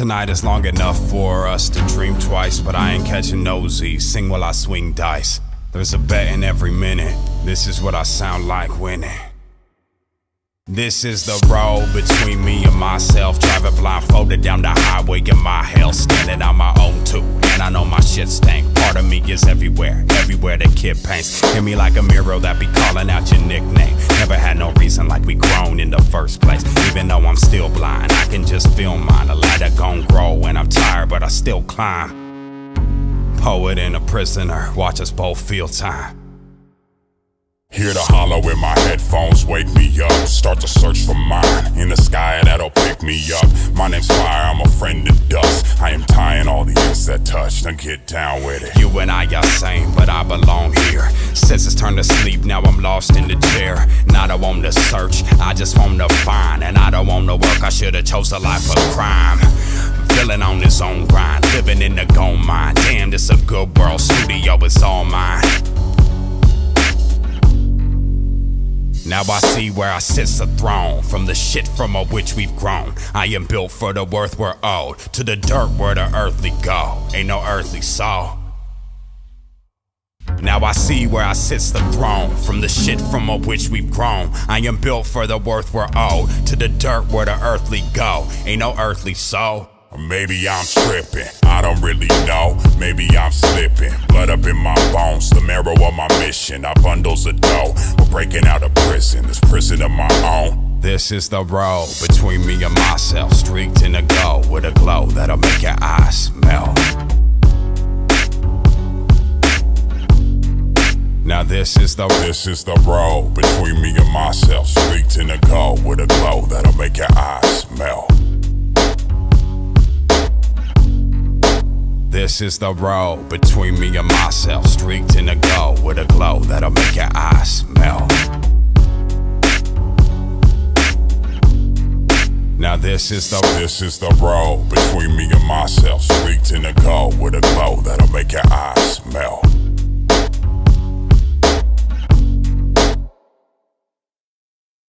Tonight is long enough for us to dream twice, but I ain't catching nosy. Sing while I swing dice. There's a bet in every minute. This is what I sound like winning. This is the road between me and myself. Driving blindfolded down the highway in my hell, standing on my own too. And I know my shit stank. Part of me is everywhere, everywhere the kid paints. Hear me like a mirror that be calling out your nickname. Never had no reason like we grown in the first place. Even though I'm still blind, feel mine. A ladder gon' grow, and I'm tired, but I still climb. Poet and a prisoner, watch us both feel time. Hear the hollow in my headphones, wake me up. Start to search for mine in the sky that'll me up. My name's Fire, I'm a friend of dust. I am tying all the ends that touch, now get down with it. You and I are same, but I belong here. Since it's turned to sleep, now I'm lost in the chair. Not I want to search, I just want to find. And I don't want to work, I should've chose a life of crime. Feeling on his own grind, living in the gold mine. Damn, this a good world, studio is all mine. Now I see where I sits the throne From the shit from a which we've grown. I am built for the worth we're owed. To the dirt where the earthly go. Ain't no earthly soul. Now I see where I sits the throne From the shit from a which we've grown. I am built for the worth we're owed. To the dirt where the earthly go. Ain't no earthly soul. Maybe I'm tripping, I don't really know. Maybe I'm slipping, up in my bones. The marrow of my mission, I bundles of dough. We're breaking out of prison, this prison of my own. This is the road between me and myself, streaked in a go with a glow that'll make your eyes melt. Now this is the this is the road between me and myself, streaked in a go with a glow This is the road between me and myself, streaked in a go with a glow that'll make your eyes melt. Now this is the this is the road between me and myself, streaked in a go with a glow that'll make your eyes melt.